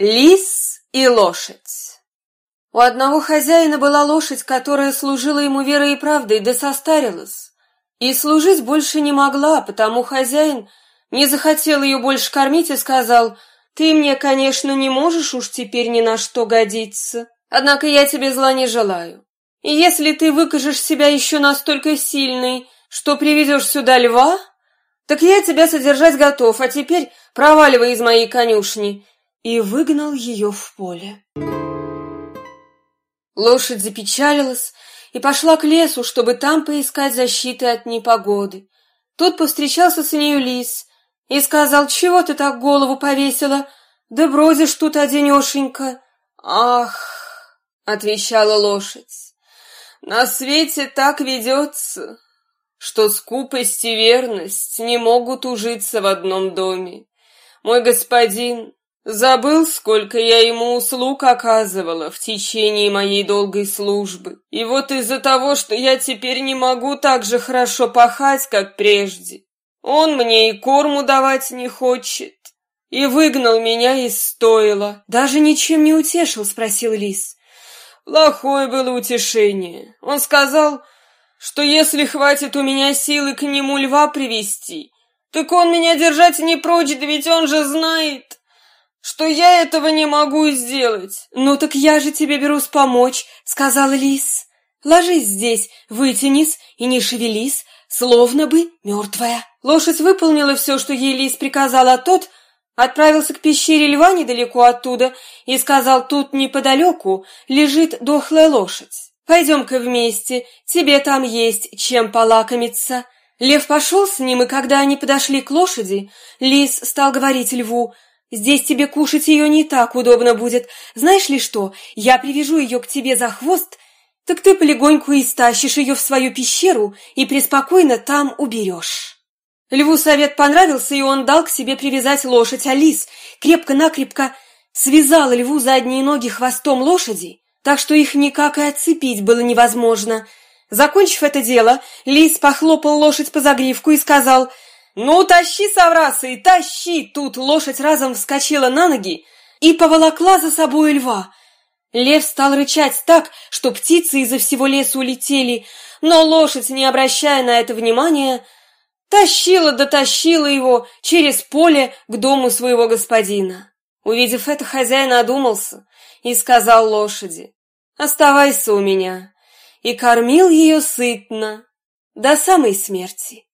Лис и лошадь. У одного хозяина была лошадь, которая служила ему верой и правдой, да состарилась. И служить больше не могла, потому хозяин не захотел ее больше кормить и сказал, «Ты мне, конечно, не можешь уж теперь ни на что годиться, однако я тебе зла не желаю. И если ты выкажешь себя еще настолько сильной, что приведешь сюда льва, так я тебя содержать готов, а теперь проваливай из моей конюшни» и выгнал ее в поле. Лошадь запечалилась и пошла к лесу, чтобы там поискать защиты от непогоды. Тут повстречался с нею лис и сказал, «Чего ты так голову повесила? Да бродишь тут одинешенько». «Ах!» — отвечала лошадь, «на свете так ведется, что скупость и верность не могут ужиться в одном доме. Мой господин Забыл, сколько я ему услуг оказывала в течение моей долгой службы. И вот из-за того, что я теперь не могу так же хорошо пахать, как прежде, он мне и корму давать не хочет. И выгнал меня из стойла. Даже ничем не утешил, спросил лис. Плохое было утешение. Он сказал, что если хватит у меня силы к нему льва привести, так он меня держать не прочь, да ведь он же знает, что я этого не могу сделать. Ну так я же тебе берусь помочь, сказал лис. Ложись здесь, вытянись и не шевелись, словно бы мертвая. Лошадь выполнила все, что ей лис приказал, а тот отправился к пещере льва недалеко оттуда и сказал, тут неподалеку лежит дохлая лошадь. Пойдем-ка вместе, тебе там есть чем полакомиться. Лев пошел с ним, и когда они подошли к лошади, лис стал говорить льву, Здесь тебе кушать ее не так удобно будет. Знаешь ли что, я привяжу ее к тебе за хвост, так ты полегоньку и стащишь ее в свою пещеру и преспокойно там уберешь». Льву совет понравился, и он дал к себе привязать лошадь, а лис крепко-накрепко связал льву задние ноги хвостом лошади, так что их никак и отцепить было невозможно. Закончив это дело, лис похлопал лошадь по загривку и сказал — «Ну, тащи, соврасы, тащи!» Тут лошадь разом вскочила на ноги и поволокла за собой льва. Лев стал рычать так, что птицы изо всего леса улетели, но лошадь, не обращая на это внимания, тащила дотащила его через поле к дому своего господина. Увидев это, хозяин одумался и сказал лошади, «Оставайся у меня», и кормил ее сытно до самой смерти.